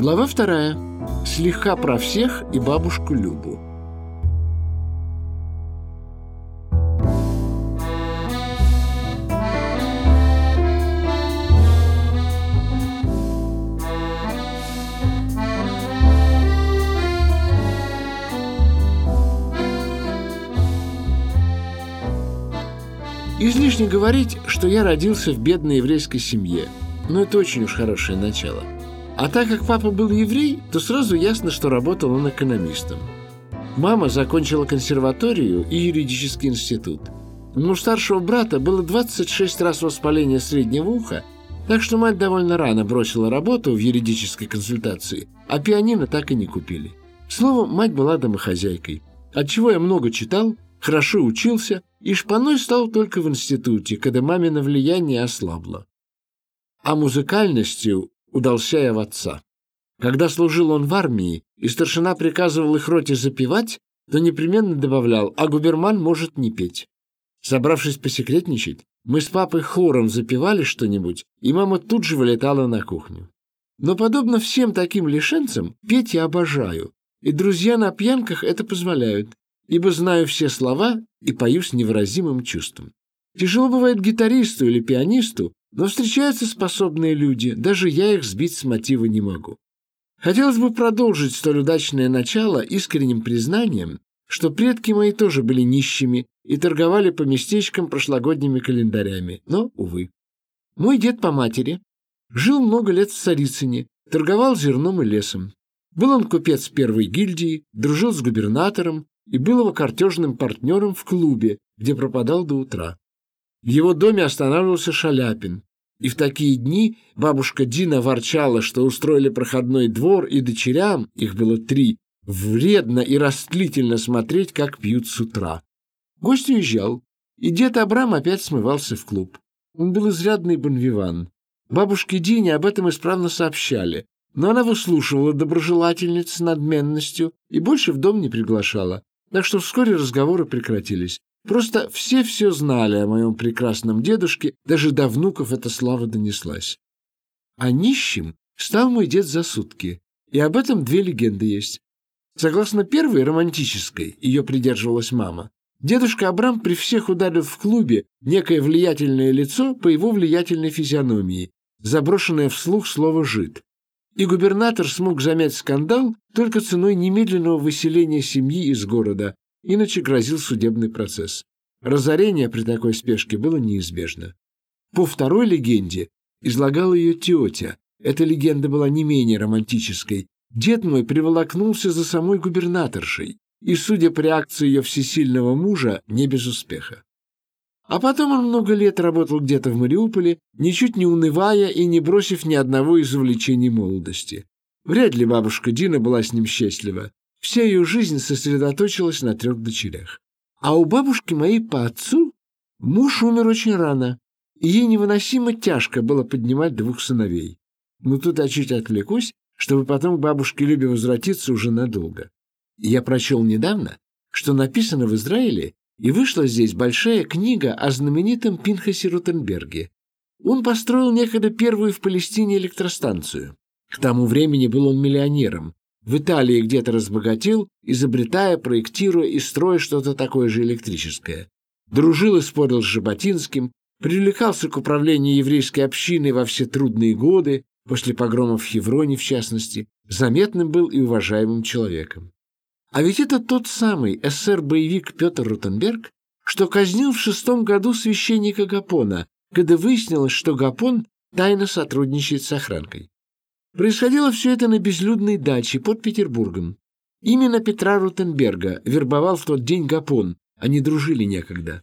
Глава вторая. Слегка про всех и бабушку Любу. Излишне говорить, что я родился в бедной еврейской семье, но это очень уж хорошее начало. А так как папа был еврей, то сразу ясно, что работал он экономистом. Мама закончила консерваторию и юридический институт. Но у старшего брата было 26 раз воспаление среднего уха, так что мать довольно рано бросила работу в юридической консультации, а пианино так и не купили. Словом, мать была домохозяйкой, отчего я много читал, хорошо учился и шпаной стал только в институте, когда мамино влияние ослабло. А музыкальностью удался в отца. Когда служил он в армии, и старшина приказывал их роте запевать, то непременно добавлял, а губерман может не петь. Собравшись посекретничать, мы с папой хором запевали что-нибудь, и мама тут же вылетала на кухню. Но, подобно всем таким лишенцам, петь я обожаю, и друзья на пьянках это позволяют, ибо знаю все слова и пою с невыразимым чувством. Тяжело бывает гитаристу или пианисту, но встречаются способные люди, даже я их сбить с мотива не могу. Хотелось бы продолжить столь удачное начало искренним признанием, что предки мои тоже были нищими и торговали по местечкам прошлогодними календарями, но, увы. Мой дед по матери жил много лет в Царицыне, торговал зерном и лесом. Был он купец первой гильдии, дружил с губернатором, и был его картежным партнером в клубе, где пропадал до утра. В его доме останавливался Шаляпин, и в такие дни бабушка Дина ворчала, что устроили проходной двор, и дочерям, их было три, вредно и растлительно смотреть, как пьют с утра. Гость уезжал, и дед Абрам опять смывался в клуб. Он был изрядный бонвиван. Бабушке Дине об этом исправно сообщали, но она выслушивала доброжелательниц с надменностью и больше в дом не приглашала. Так что вскоре разговоры прекратились. Просто все все знали о моем прекрасном дедушке, даже до внуков эта слава донеслась. А нищим стал мой дед за сутки, и об этом две легенды есть. Согласно первой, романтической, ее придерживалась мама, дедушка Абрам при всех ударил в клубе некое влиятельное лицо по его влиятельной физиономии, заброшенное вслух слово «жид» и губернатор смог замять скандал только ценой немедленного выселения семьи из города, иначе грозил судебный процесс. Разорение при такой спешке было неизбежно. По второй легенде излагала ее тетя. Эта легенда была не менее романтической. Дед мой приволокнулся за самой губернаторшей, и, судя по реакции ее всесильного мужа, не без успеха. А потом он много лет работал где-то в Мариуполе, ничуть не унывая и не бросив ни одного из увлечений молодости. Вряд ли бабушка Дина была с ним счастлива. Вся ее жизнь сосредоточилась на трех дочерях. А у бабушки моей по отцу муж умер очень рано, и ей невыносимо тяжко было поднимать двух сыновей. Но тут я чуть отвлекусь, чтобы потом к бабушке Любе возвратиться уже надолго. Я прочел недавно, что написано в Израиле и вышла здесь большая книга о знаменитом Пинхасе Рутенберге. Он построил некогда первую в Палестине электростанцию. К тому времени был он миллионером. В Италии где-то разбогател, изобретая, проектируя и строя что-то такое же электрическое. Дружил и спорил с Жаботинским, привлекался к управлению еврейской общиной во все трудные годы, после погромов в Хевроне в частности, заметным был и уважаемым человеком. А ведь это тот самый эсер-боевик Петр Рутенберг, что казнил в шестом году священника Гапона, когда выяснилось, что Гапон тайно сотрудничает с охранкой. Происходило все это на безлюдной даче под Петербургом. Именно Петра Рутенберга вербовал в тот день Гапон, они дружили некогда.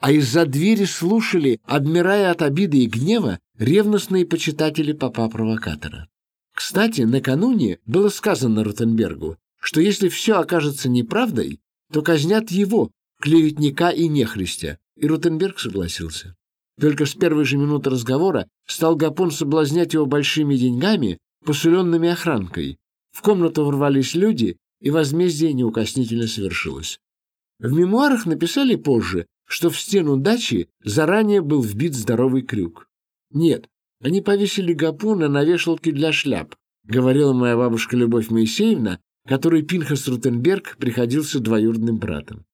А из-за двери слушали, обмирая от обиды и гнева, ревностные почитатели папа-провокатора. Кстати, накануне было сказано Рутенбергу, что если все окажется неправдой, то казнят его, клеветника и нехристя, и Рутенберг согласился. Только с первой же минуты разговора стал Гапон соблазнять его большими деньгами, посуленными охранкой. В комнату ворвались люди, и возмездие неукоснительно совершилось. В мемуарах написали позже, что в стену дачи заранее был вбит здоровый крюк. Нет, они повесили Гапона на вешалке для шляп, говорила моя бабушка Любовь Моисеевна, которой Пинхас Рутенберг приходился двоюродным братом.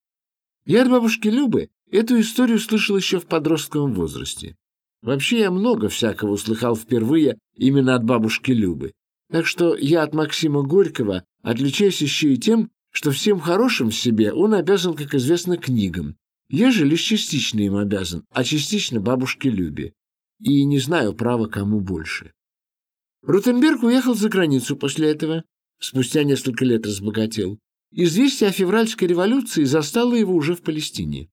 Я от бабушки Любы эту историю слышал еще в подростковом возрасте. Вообще я много всякого услыхал впервые именно от бабушки Любы. Так что я от Максима Горького отличаюсь еще и тем, что всем хорошим в себе он обязан, как известно, книгам. Я же лишь частично им обязан, а частично бабушке Любе. И не знаю, право кому больше. Рутенберг уехал за границу после этого. Спустя несколько лет разбогател. Известие о февральской революции застало его уже в Палестине.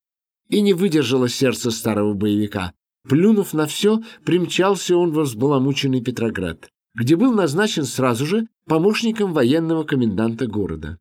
И не выдержало сердце старого боевика. Плюнув на все, примчался он во взбаламученный Петроград, где был назначен сразу же помощником военного коменданта города.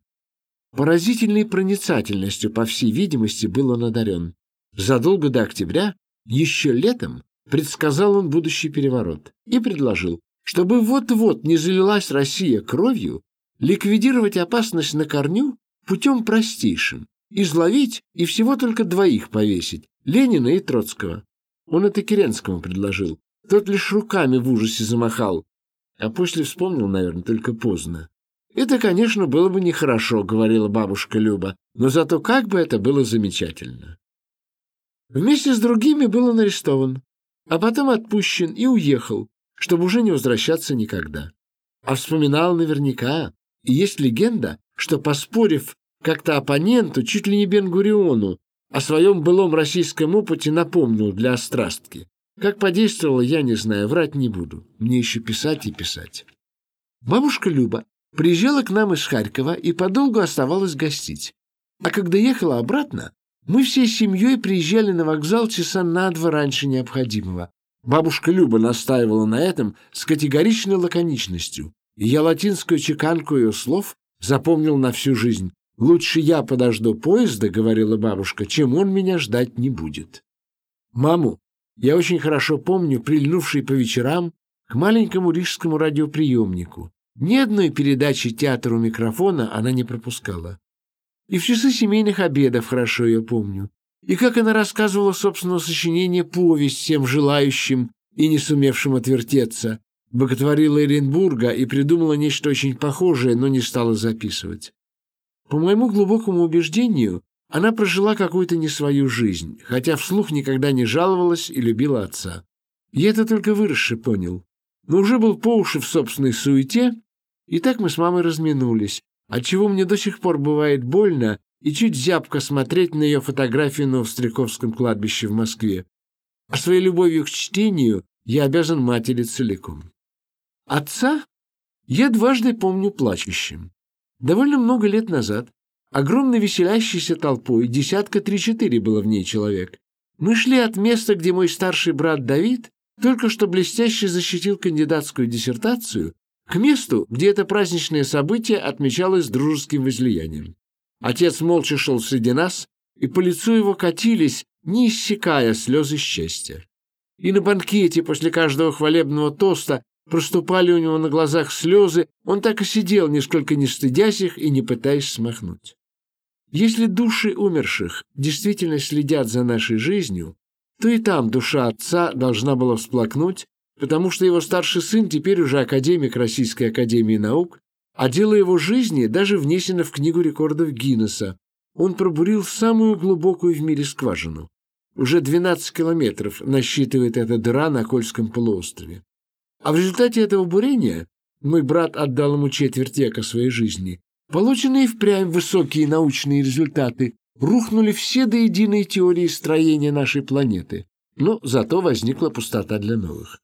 Поразительной проницательностью, по всей видимости, был он одарен. Задолго до октября, еще летом, предсказал он будущий переворот и предложил, чтобы вот-вот не залилась Россия кровью, ликвидировать опасность на корню путем простейшим, изловить и всего только двоих повесить, Ленина и Троцкого. Он это Керенскому предложил. Тот лишь руками в ужасе замахал. А после вспомнил, наверное, только поздно. «Это, конечно, было бы нехорошо», — говорила бабушка Люба, «но зато как бы это было замечательно». Вместе с другими был он арестован, а потом отпущен и уехал, чтобы уже не возвращаться никогда. А вспоминал наверняка, и есть легенда, что, поспорив как-то оппоненту, чуть ли не Бенгуриону, о своем былом российском опыте напомнил для острастки. Как подействовало, я не знаю, врать не буду. Мне еще писать и писать. Бабушка Люба приезжала к нам из Харькова и подолгу оставалась гостить. А когда ехала обратно, мы всей семьей приезжали на вокзал часа на два раньше необходимого. Бабушка Люба настаивала на этом с категоричной лаконичностью, и я латинскую чеканку ее слов запомнил на всю жизнь. «Лучше я подожду поезда», — говорила бабушка, — «чем он меня ждать не будет». Маму я очень хорошо помню, прильнувшей по вечерам к маленькому рижскому радиоприемнику. Ни одной передачи театру микрофона она не пропускала. И в часы семейных обедов хорошо ее помню. И как она рассказывала собственного сочинения повесть всем желающим и не сумевшим отвертеться, боготворила Эренбурга и придумала нечто очень похожее, но не стала записывать. По моему глубокому убеждению, она прожила какую-то не свою жизнь, хотя вслух никогда не жаловалась и любила отца. Я это только выросши понял. Но уже был по уши в собственной суете, и так мы с мамой разминулись, отчего мне до сих пор бывает больно и чуть зябко смотреть на ее фотографию на Устряковском кладбище в Москве. А своей любовью к чтению я обязан матери целиком. Отца я дважды помню плачущим. Довольно много лет назад, огромной веселящейся толпой, десятка три-четыре было в ней человек, мы шли от места, где мой старший брат Давид только что блестяще защитил кандидатскую диссертацию, к месту, где это праздничное событие отмечалось дружеским возлиянием. Отец молча шел среди нас, и по лицу его катились, не иссякая слезы счастья. И на банкете после каждого хвалебного тоста проступали у него на глазах слезы, он так и сидел, нисколько не стыдясь их и не пытаясь смахнуть. Если души умерших действительно следят за нашей жизнью, то и там душа отца должна была всплакнуть, потому что его старший сын теперь уже академик Российской Академии Наук, а дело его жизни даже внесено в Книгу рекордов Гиннесса. Он пробурил самую глубокую в мире скважину. Уже 12 километров насчитывает эта дыра на Кольском полуострове. А в результате этого бурения мой брат отдал ему четверть века своей жизни. Полученные впрямь высокие научные результаты рухнули все до единой теории строения нашей планеты, но зато возникла пустота для новых.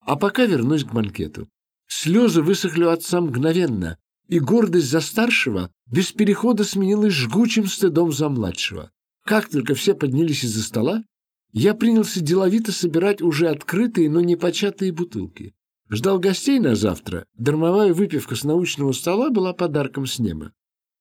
А пока вернусь к банкету. Слезы высохли отца мгновенно, и гордость за старшего без перехода сменилась жгучим стыдом за младшего. Как только все поднялись из-за стола, я принялся деловито собирать уже открытые, но не початые бутылки. Ждал гостей на завтра. Дармовая выпивка с научного стола была подарком с неба.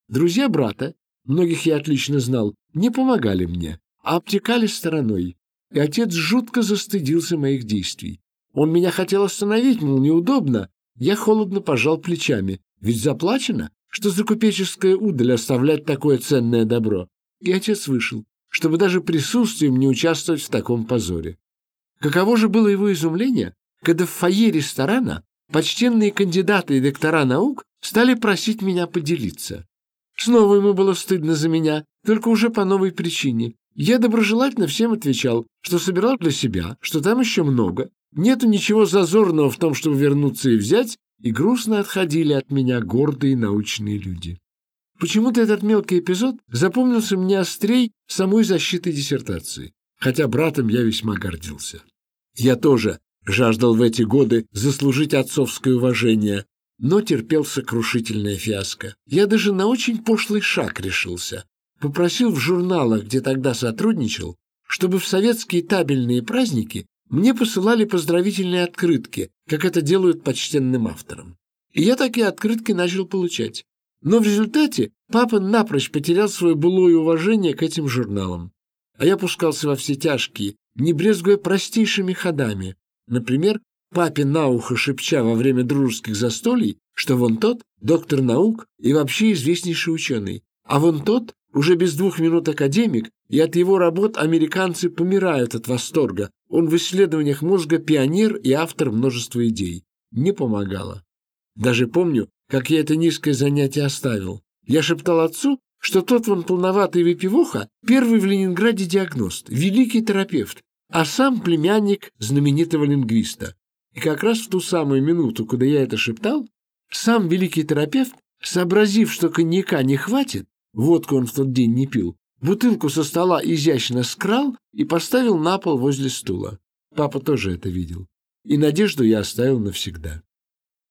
Друзья брата, многих я отлично знал, не помогали мне, а обтекали стороной. И отец жутко застыдился моих действий. Он меня хотел остановить, мол, неудобно. Я холодно пожал плечами. Ведь заплачено, что за купеческая удаль оставлять такое ценное добро. И отец вышел, чтобы даже присутствием не участвовать в таком позоре. Каково же было его изумление, когда в фойе ресторана почтенные кандидаты и доктора наук стали просить меня поделиться. Снова ему было стыдно за меня, только уже по новой причине. Я доброжелательно всем отвечал, что собирал для себя, что там еще много, нету ничего зазорного в том, чтобы вернуться и взять, и грустно отходили от меня гордые научные люди. Почему-то этот мелкий эпизод запомнился мне острей самой защиты диссертации, хотя братом я весьма гордился. Я тоже жаждал в эти годы заслужить отцовское уважение, но терпел сокрушительное фиаско. Я даже на очень пошлый шаг решился. Попросил в журналах, где тогда сотрудничал, чтобы в советские табельные праздники мне посылали поздравительные открытки, как это делают почтенным авторам. И я такие открытки начал получать. Но в результате папа напрочь потерял свое былое уважение к этим журналам. А я пускался во все тяжкие, не брезгуя простейшими ходами. Например, папе на ухо шепча во время дружеских застолий, что вон тот – доктор наук и вообще известнейший ученый, а вон тот – уже без двух минут академик, и от его работ американцы помирают от восторга. Он в исследованиях мозга пионер и автор множества идей. Не помогало. Даже помню, как я это низкое занятие оставил. Я шептал отцу, что тот вон полноватый выпивоха – первый в Ленинграде диагност, великий терапевт, а сам племянник знаменитого лингвиста. И как раз в ту самую минуту, когда я это шептал, сам великий терапевт, сообразив, что коньяка не хватит, водку он в тот день не пил, бутылку со стола изящно скрал и поставил на пол возле стула. Папа тоже это видел. И надежду я оставил навсегда.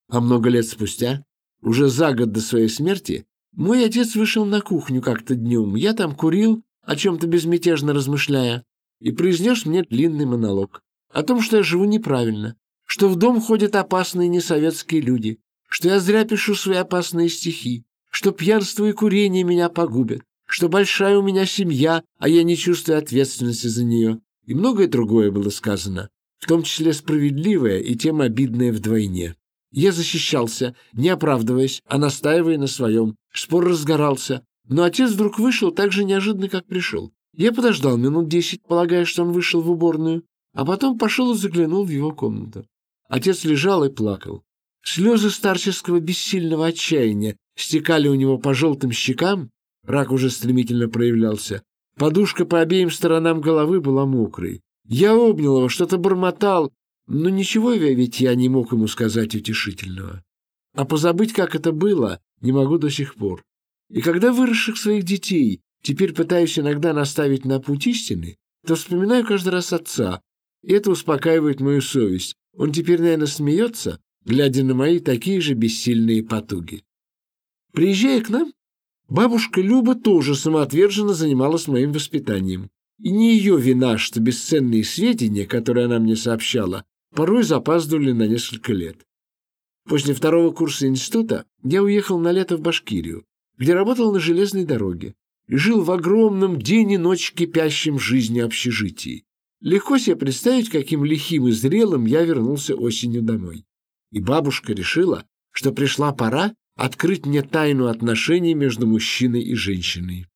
А много лет спустя, уже за год до своей смерти мой отец вышел на кухню как-то днем. Я там курил, о чем-то безмятежно размышляя, и произнес мне длинный монолог о том, что я живу неправильно, что в дом ходят опасные несоветские люди, что я зря пишу свои опасные стихи, что пьянство и курение меня погубят, что большая у меня семья, а я не чувствую ответственности за нее. И многое другое было сказано, в том числе справедливое и тем обидное вдвойне. Я защищался, не оправдываясь, а настаивая на своем. Спор разгорался, но отец вдруг вышел так же неожиданно, как пришел. Я подождал минут десять, полагая, что он вышел в уборную, а потом пошел и заглянул в его комнату. Отец лежал и плакал. Слезы старческого бессильного отчаяния стекали у него по желтым щекам, рак уже стремительно проявлялся. Подушка по обеим сторонам головы была мокрой. Я обнял его, что-то бормотал, но ничего ведь я не мог ему сказать утешительного. А позабыть, как это было, не могу до сих пор. И когда выросших своих детей теперь пытаюсь иногда наставить на путь истины, то вспоминаю каждый раз отца, и это успокаивает мою совесть. Он теперь, наверное, смеется, глядя на мои такие же бессильные потуги. Приезжая к нам, бабушка Люба тоже самоотверженно занималась моим воспитанием. И не ее вина, что бесценные сведения, которые она мне сообщала, порой запаздывали на несколько лет. После второго курса института я уехал на лето в Башкирию, где работал на железной дороге жил в огромном день и ночь кипящем жизни общежитии. Легко себе представить, каким лихим и зрелым я вернулся осенью домой. И бабушка решила, что пришла пора открыть мне тайну отношений между мужчиной и женщиной.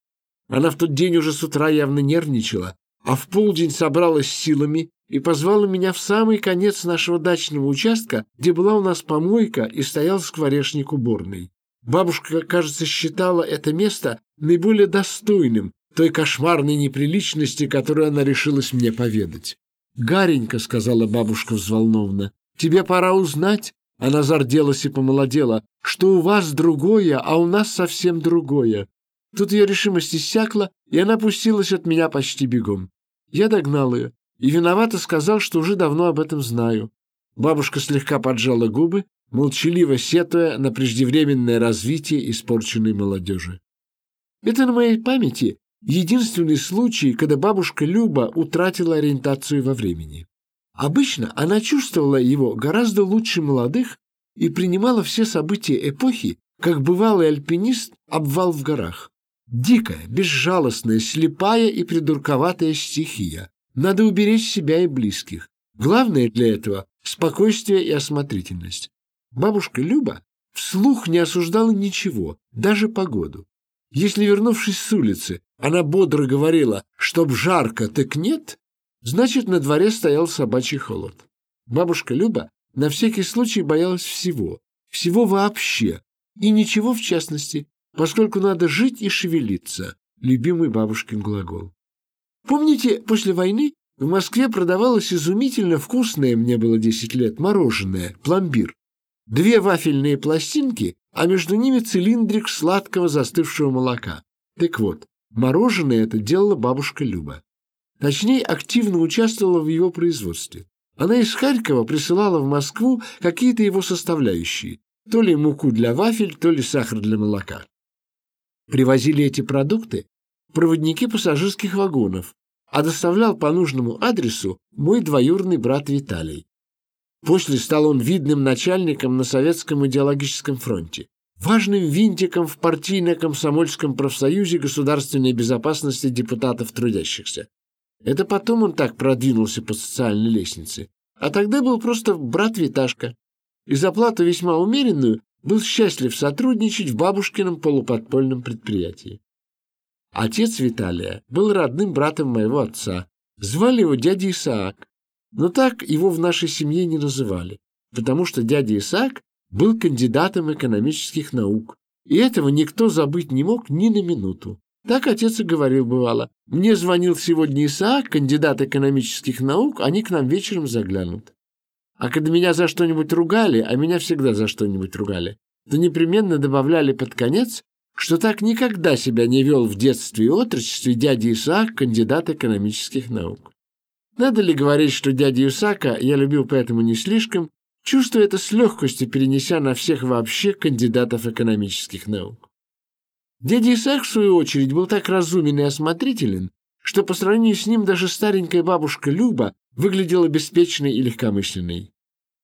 Она в тот день уже с утра явно нервничала, а в полдень собралась силами и позвала меня в самый конец нашего дачного участка, где была у нас помойка и стоял скворечник уборной. Бабушка, кажется, считала это место наиболее достойным той кошмарной неприличности, которую она решилась мне поведать. «Гаренька», — сказала бабушка взволнованно, — «тебе пора узнать». Она зарделась и помолодела, что у вас другое, а у нас совсем другое. Тут ее решимость иссякла, и она пустилась от меня почти бегом. Я догнал ее и виновато сказал, что уже давно об этом знаю. Бабушка слегка поджала губы, молчаливо сетуя на преждевременное развитие испорченной молодежи. Это на моей памяти единственный случай, когда бабушка Люба утратила ориентацию во времени. Обычно она чувствовала его гораздо лучше молодых и принимала все события эпохи, как бывалый альпинист обвал в горах. Дикая, безжалостная, слепая и придурковатая стихия. Надо уберечь себя и близких. Главное для этого – спокойствие и осмотрительность. Бабушка Люба вслух не осуждала ничего, даже погоду. Если, вернувшись с улицы, она бодро говорила, чтоб жарко, так нет, значит, на дворе стоял собачий холод. Бабушка Люба на всякий случай боялась всего, всего вообще, и ничего в частности, поскольку надо жить и шевелиться, любимый бабушкин глагол. Помните, после войны в Москве продавалось изумительно вкусное, мне было 10 лет, мороженое, пломбир. Две вафельные пластинки, а между ними цилиндрик сладкого застывшего молока. Так вот, мороженое это делала бабушка Люба. Точнее, активно участвовала в его производстве. Она из Харькова присылала в Москву какие-то его составляющие, то ли муку для вафель, то ли сахар для молока. Привозили эти продукты проводники пассажирских вагонов, а доставлял по нужному адресу мой двоюродный брат Виталий. После стал он видным начальником на Советском идеологическом фронте, важным винтиком в партийно-комсомольском профсоюзе государственной безопасности депутатов трудящихся. Это потом он так продвинулся по социальной лестнице, а тогда был просто брат Виташка. И за плату весьма умеренную был счастлив сотрудничать в бабушкином полуподпольном предприятии. Отец Виталия был родным братом моего отца. Звали его дядя Исаак. Но так его в нашей семье не называли, потому что дядя Исаак был кандидатом экономических наук. И этого никто забыть не мог ни на минуту. Так отец и говорил бывало. Мне звонил сегодня Исаак, кандидат экономических наук, они к нам вечером заглянут. А когда меня за что-нибудь ругали, а меня всегда за что-нибудь ругали, то непременно добавляли под конец, что так никогда себя не вел в детстве и отрочестве дядя Исаак, кандидат экономических наук. Надо ли говорить, что дядя Исаака я любил поэтому не слишком, чувствуя это с легкостью, перенеся на всех вообще кандидатов экономических наук. Дядя Исаак, в свою очередь, был так разумен и осмотрителен, что по сравнению с ним даже старенькая бабушка Люба выглядела беспечной и легкомысленной.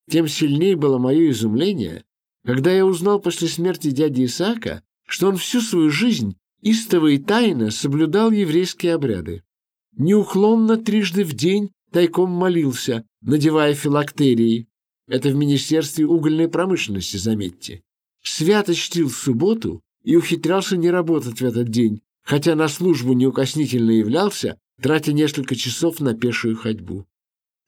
Тем сильнее было мое изумление, когда я узнал после смерти дяди Исаака, что он всю свою жизнь истово и тайно соблюдал еврейские обряды. Неуклонно трижды в день тайком молился, надевая филактерии. Это в Министерстве угольной промышленности, заметьте. Свято чтил субботу и ухитрялся не работать в этот день, хотя на службу неукоснительно являлся, тратя несколько часов на пешую ходьбу.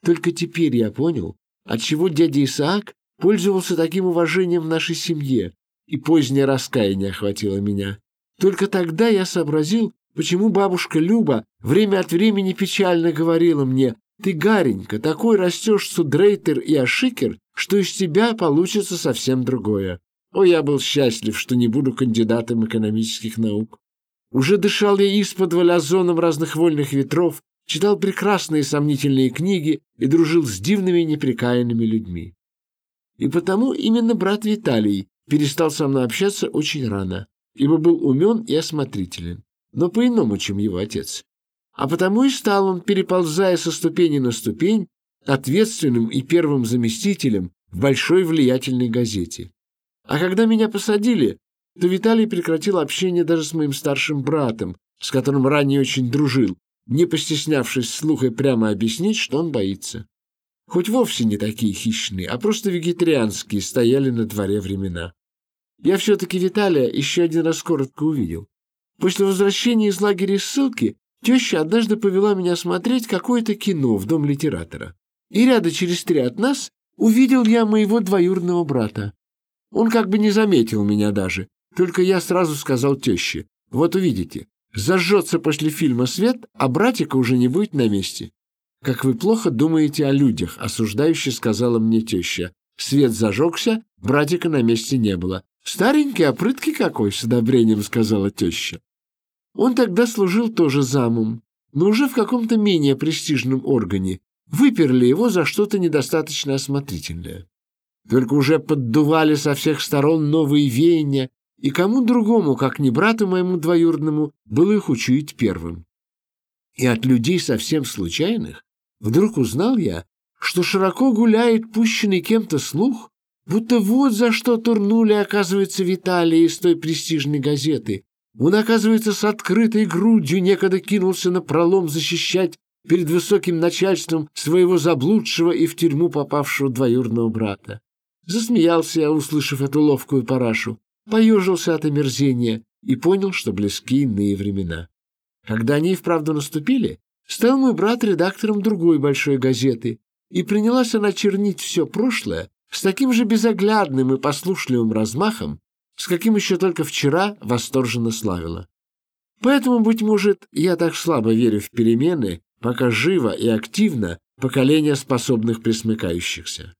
Только теперь я понял, отчего дядя Исаак пользовался таким уважением в нашей семье, и позднее раскаяние охватило меня. Только тогда я сообразил, почему бабушка Люба время от времени печально говорила мне, «Ты, Гаренька, такой растешь судрейтер и ашикер, что из тебя получится совсем другое». О, я был счастлив, что не буду кандидатом экономических наук. Уже дышал я из-под озоном разных вольных ветров, читал прекрасные сомнительные книги и дружил с дивными неприкаянными людьми. И потому именно брат Виталий перестал со мной общаться очень рано, ибо был умен и осмотрителен, но по-иному, чем его отец. А потому и стал он, переползая со ступени на ступень, ответственным и первым заместителем в большой влиятельной газете. А когда меня посадили, то Виталий прекратил общение даже с моим старшим братом, с которым ранее очень дружил, не постеснявшись слуха прямо объяснить, что он боится. Хоть вовсе не такие хищные, а просто вегетарианские стояли на дворе времена. Я все-таки Виталия еще один раз коротко увидел. После возвращения из лагеря ссылки теща однажды повела меня смотреть какое-то кино в дом литератора. И ряда через три от нас увидел я моего двоюродного брата. Он как бы не заметил меня даже, только я сразу сказал теще, вот увидите, зажжется после фильма свет, а братика уже не будет на месте. «Как вы плохо думаете о людях», — осуждающе сказала мне теща. Свет зажегся, братика на месте не было. «Старенький, прыткий какой!» — с одобрением сказала теща. Он тогда служил тоже замом, но уже в каком-то менее престижном органе. Выперли его за что-то недостаточно осмотрительное. Только уже поддували со всех сторон новые веяния, и кому другому, как не брату моему двоюродному, было их учуять первым. И от людей совсем случайных Вдруг узнал я, что широко гуляет пущенный кем-то слух, будто вот за что турнули, оказывается, Виталия из той престижной газеты. Он, оказывается, с открытой грудью некогда кинулся на пролом защищать перед высоким начальством своего заблудшего и в тюрьму попавшего двоюродного брата. Засмеялся я, услышав эту ловкую парашу, поежился от омерзения и понял, что близки иные времена. Когда они и вправду наступили, Стал мой брат редактором другой большой газеты, и принялась она чернить все прошлое с таким же безоглядным и послушливым размахом, с каким еще только вчера восторженно славила. Поэтому, быть может, я так слабо верю в перемены, пока живо и активно поколение способных присмыкающихся.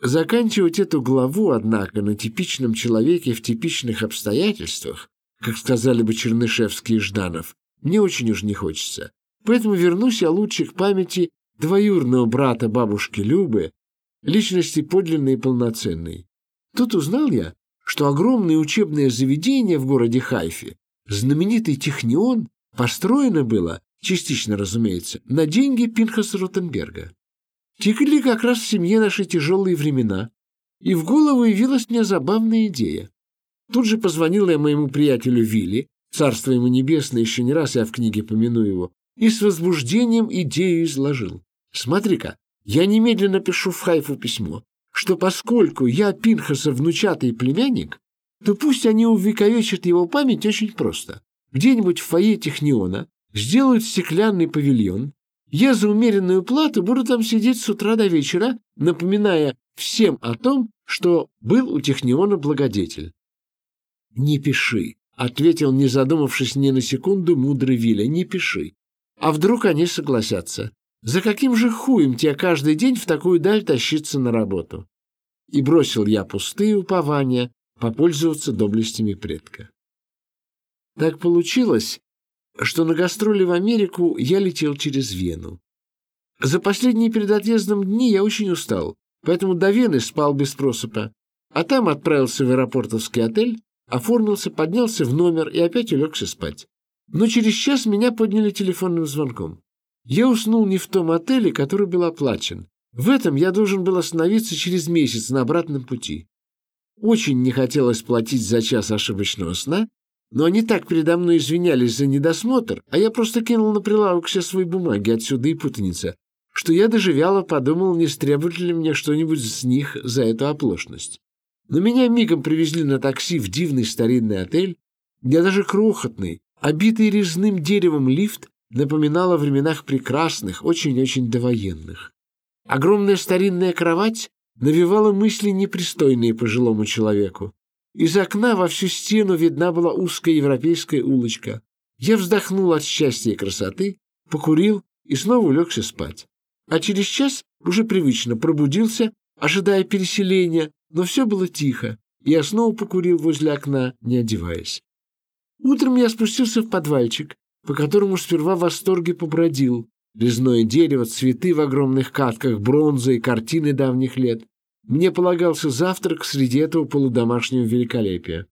Заканчивать эту главу, однако, на типичном человеке в типичных обстоятельствах, как сказали бы Чернышевский и Жданов, мне очень уж не хочется. Поэтому вернусь я лучше к памяти двоюрного брата бабушки Любы, личности подлинной и полноценной. Тут узнал я, что огромное учебное заведение в городе Хайфе, знаменитый Технион, построено было, частично, разумеется, на деньги Пинхаса Ротенберга. Текли как раз в семье наши тяжелые времена, и в голову явилась мне забавная идея. Тут же позвонил я моему приятелю Вилли, царство ему небесное, еще не раз я в книге помяну его, и с возбуждением идею изложил. Смотри-ка, я немедленно пишу в Хайфу письмо, что поскольку я Пинхаса внучатый племянник, то пусть они увековечат его память очень просто. Где-нибудь в фойе Техниона сделают стеклянный павильон, я за умеренную плату буду там сидеть с утра до вечера, напоминая всем о том, что был у Техниона благодетель. «Не пиши», — ответил, не задумавшись ни на секунду, мудрый Виля, — «не пиши. А вдруг они согласятся? За каким же хуем тебе каждый день в такую даль тащиться на работу? И бросил я пустые упования попользоваться доблестями предка. Так получилось, что на гастроли в Америку я летел через Вену. За последние перед отъездом дни я очень устал, поэтому до Вены спал без просыпа, а там отправился в аэропортовский отель, оформился, поднялся в номер и опять улегся спать. Но через час меня подняли телефонным звонком. Я уснул не в том отеле, который был оплачен. В этом я должен был остановиться через месяц на обратном пути. Очень не хотелось платить за час ошибочного сна, но они так передо мной извинялись за недосмотр, а я просто кинул на прилавок все свои бумаги, отсюда и путаница, что я даже вяло подумал, не стребует ли мне что-нибудь с них за эту оплошность. Но меня мигом привезли на такси в дивный старинный отель, где даже крохотный, обитый резным деревом лифт напоминал о временах прекрасных, очень-очень довоенных. Огромная старинная кровать навевала мысли непристойные пожилому человеку. Из окна во всю стену видна была узкая европейская улочка. Я вздохнул от счастья и красоты, покурил и снова улегся спать. А через час уже привычно пробудился, ожидая переселения, но все было тихо, и я снова покурил возле окна, не одеваясь. Утром я спустился в подвальчик, по которому сперва в восторге побродил. Резное дерево, цветы в огромных катках, бронза и картины давних лет. Мне полагался завтрак среди этого полудомашнего великолепия.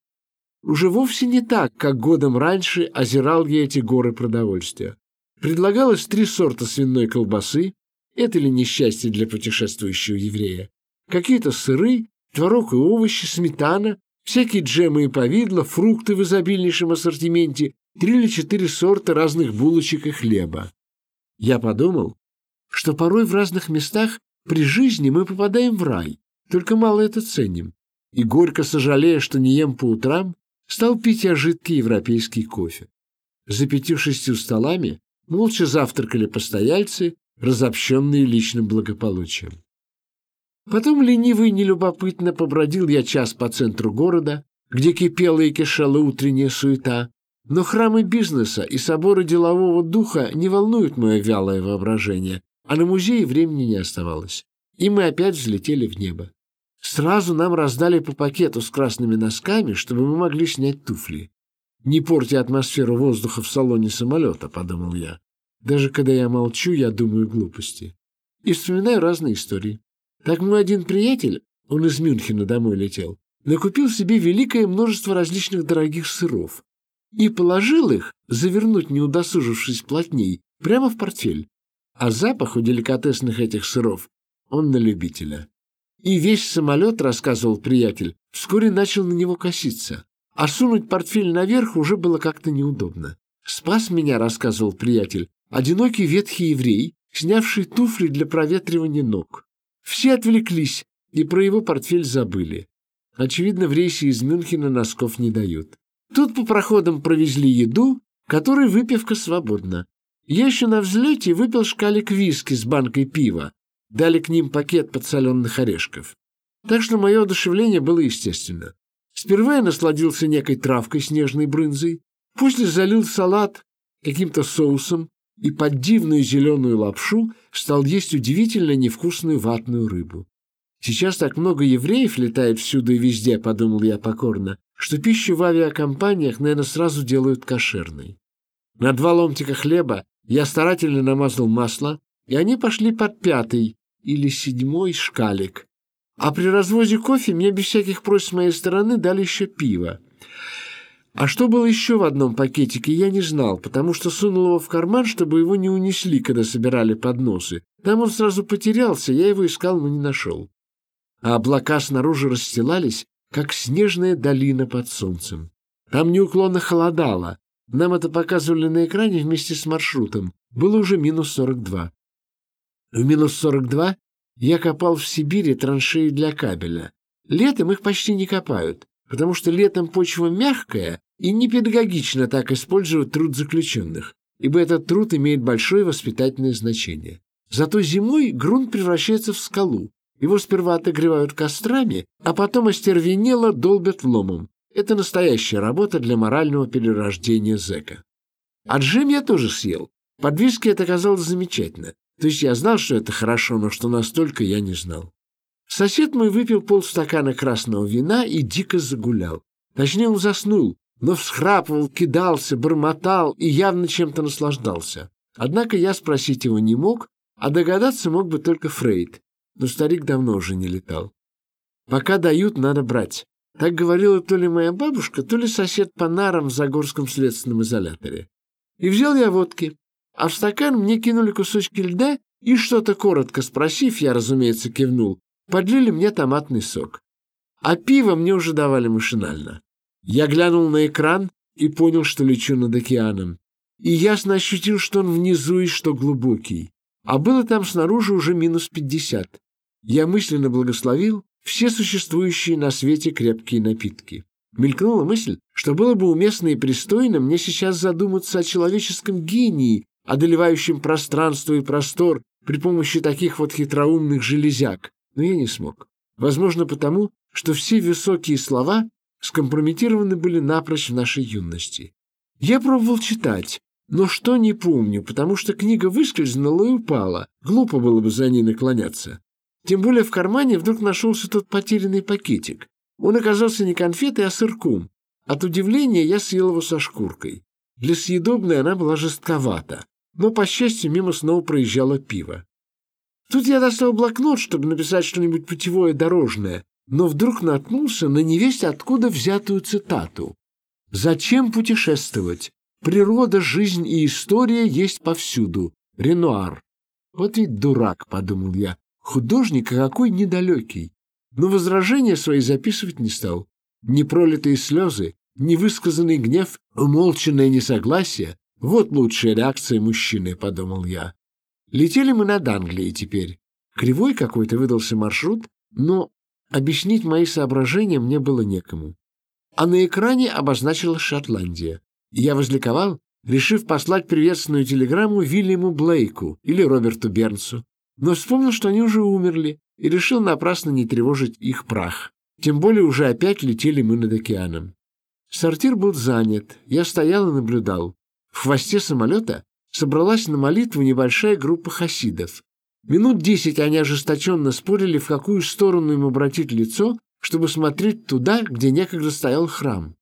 Уже вовсе не так, как годом раньше озирал я эти горы продовольствия. Предлагалось три сорта свиной колбасы, это ли несчастье для путешествующего еврея, какие-то сыры, творог и овощи, сметана, всякие джемы и повидла, фрукты в изобильнейшем ассортименте, три или четыре сорта разных булочек и хлеба. Я подумал, что порой в разных местах при жизни мы попадаем в рай, только мало это ценим, и, горько сожалея, что не ем по утрам, стал пить я жидкий европейский кофе. За пятью-шестью столами молча завтракали постояльцы, разобщенные личным благополучием. Потом лениво и нелюбопытно побродил я час по центру города, где кипела и кишела утренняя суета, но храмы бизнеса и соборы делового духа не волнуют мое вялое воображение, а на музее времени не оставалось. И мы опять взлетели в небо. Сразу нам раздали по пакету с красными носками, чтобы мы могли снять туфли. Не порти атмосферу воздуха в салоне самолета, подумал я. Даже когда я молчу, я думаю глупости. И вспоминаю разные истории. Так мой один приятель, он из Мюнхена домой летел, накупил себе великое множество различных дорогих сыров, и положил их, завернуть не удосужившись плотней, прямо в портфель. А запах у деликатесных этих сыров он на любителя. И весь самолет, рассказывал приятель, вскоре начал на него коситься. А сунуть портфель наверх уже было как-то неудобно. Спас меня, рассказывал приятель, одинокий ветхий еврей, снявший туфли для проветривания ног. Все отвлеклись и про его портфель забыли. Очевидно, в рейсе из Мюнхена носков не дают. Тут по проходам провезли еду, которой выпивка свободна. Я еще на взлете выпил шкалик виски с банкой пива. дали к ним пакет подсоленных орешков. Так что мое одушевление было естественно. Сперва я насладился некой травкой с нежной брынзой, после залил салат каким-то соусом и под дивную зеленую лапшу стал есть удивительно невкусную ватную рыбу. Сейчас так много евреев летает всюду и везде, подумал я покорно, что пищу в авиакомпаниях, наверное, сразу делают кошерной. На два ломтика хлеба я старательно намазал масло, и они пошли под пятый или седьмой шкалик. А при развозе кофе мне без всяких просьб с моей стороны дали еще пиво. А что было еще в одном пакетике, я не знал, потому что сунул его в карман, чтобы его не унесли, когда собирали подносы. Там он сразу потерялся, я его искал, но не нашел. А облака снаружи расстилались, как снежная долина под солнцем. Там неуклонно холодало. Нам это показывали на экране вместе с маршрутом. Было уже минус 42. В минус 42 я копал в Сибири траншеи для кабеля. Летом их почти не копают, потому что летом почва мягкая и не педагогично так использовать труд заключенных, ибо этот труд имеет большое воспитательное значение. Зато зимой грунт превращается в скалу, его сперва отогревают кострами, а потом остервенело долбят ломом. Это настоящая работа для морального перерождения зэка. А джем я тоже съел. Под виски это казалось замечательно. То есть я знал, что это хорошо, но что настолько я не знал. Сосед мой выпил полстакана красного вина и дико загулял. Точнее, он заснул, но всхрапывал, кидался, бормотал и явно чем-то наслаждался. Однако я спросить его не мог, а догадаться мог бы только Фрейд но старик давно уже не летал. Пока дают, надо брать. Так говорила то ли моя бабушка, то ли сосед по нарам в Загорском следственном изоляторе. И взял я водки, а в стакан мне кинули кусочки льда и, что-то коротко спросив, я, разумеется, кивнул, подлили мне томатный сок. А пиво мне уже давали машинально. Я глянул на экран и понял, что лечу над океаном. И ясно ощутил, что он внизу и что глубокий. А было там снаружи уже минус пятьдесят я мысленно благословил все существующие на свете крепкие напитки. Мелькнула мысль, что было бы уместно и пристойно мне сейчас задуматься о человеческом гении, одолевающем пространство и простор при помощи таких вот хитроумных железяк, но я не смог. Возможно, потому, что все высокие слова скомпрометированы были напрочь в нашей юности. Я пробовал читать, но что не помню, потому что книга выскользнула и упала. Глупо было бы за ней наклоняться. Тем более в кармане вдруг нашелся тот потерянный пакетик. Он оказался не конфетой, а сырком. От удивления я съел его со шкуркой. Для съедобной она была жестковата, но, по счастью, мимо снова проезжало пиво. Тут я достал блокнот, чтобы написать что-нибудь путевое дорожное, но вдруг наткнулся на невесть откуда взятую цитату. «Зачем путешествовать? Природа, жизнь и история есть повсюду. Ренуар». «Вот ведь дурак», — подумал я, Художник какой недалекий, но возражения свои записывать не стал. Непролитые слезы, невысказанный гнев, умолчанное несогласие — вот лучшая реакция мужчины, — подумал я. Летели мы над Англией теперь. Кривой какой-то выдался маршрут, но объяснить мои соображения мне было некому. А на экране обозначилась Шотландия. Я возликовал, решив послать приветственную телеграмму Вильяму Блейку или Роберту Бернсу но вспомнил, что они уже умерли, и решил напрасно не тревожить их прах. Тем более уже опять летели мы над океаном. Сортир был занят, я стоял и наблюдал. В хвосте самолета собралась на молитву небольшая группа хасидов. Минут десять они ожесточенно спорили, в какую сторону им обратить лицо, чтобы смотреть туда, где некогда стоял храм.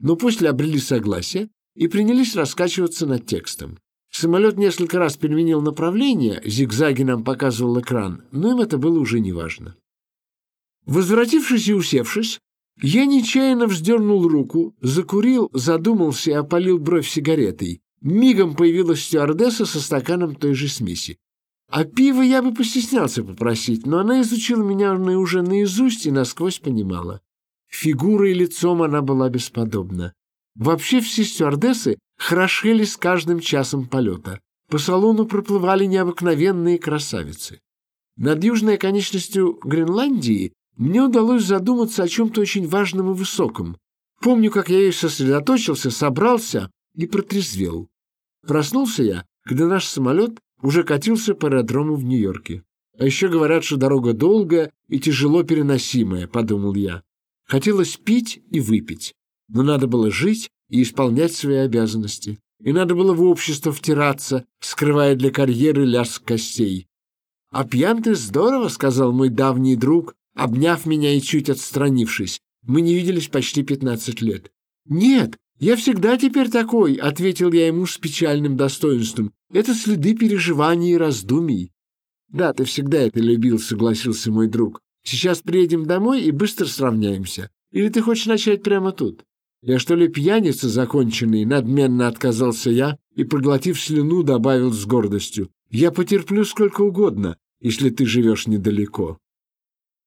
Но после обрели согласие и принялись раскачиваться над текстом. Самолет несколько раз переменил направление, зигзаги нам показывал экран, но им это было уже неважно. Возвратившись и усевшись, я нечаянно вздернул руку, закурил, задумался и опалил бровь сигаретой. Мигом появилась стюардесса со стаканом той же смеси. А пиво я бы постеснялся попросить, но она изучила меня уже наизусть и насквозь понимала. Фигурой и лицом она была бесподобна. Вообще все стюардессы хорошели с каждым часом полета. По салону проплывали необыкновенные красавицы. Над южной конечностью Гренландии мне удалось задуматься о чем-то очень важном и высоком. Помню, как я ей сосредоточился, собрался и протрезвел. Проснулся я, когда наш самолет уже катился по аэродрому в Нью-Йорке. А еще говорят, что дорога долгая и тяжело переносимая, подумал я. Хотелось пить и выпить, но надо было жить и исполнять свои обязанности. И надо было в общество втираться, скрывая для карьеры лязг костей. «А пьян ты здорово», — сказал мой давний друг, обняв меня и чуть отстранившись. Мы не виделись почти пятнадцать лет. «Нет, я всегда теперь такой», — ответил я ему с печальным достоинством. «Это следы переживаний и раздумий». «Да, ты всегда это любил», — согласился мой друг. «Сейчас приедем домой и быстро сравняемся. Или ты хочешь начать прямо тут?» «Я что ли пьяница законченный?» — надменно отказался я и, проглотив слюну, добавил с гордостью. «Я потерплю сколько угодно, если ты живешь недалеко».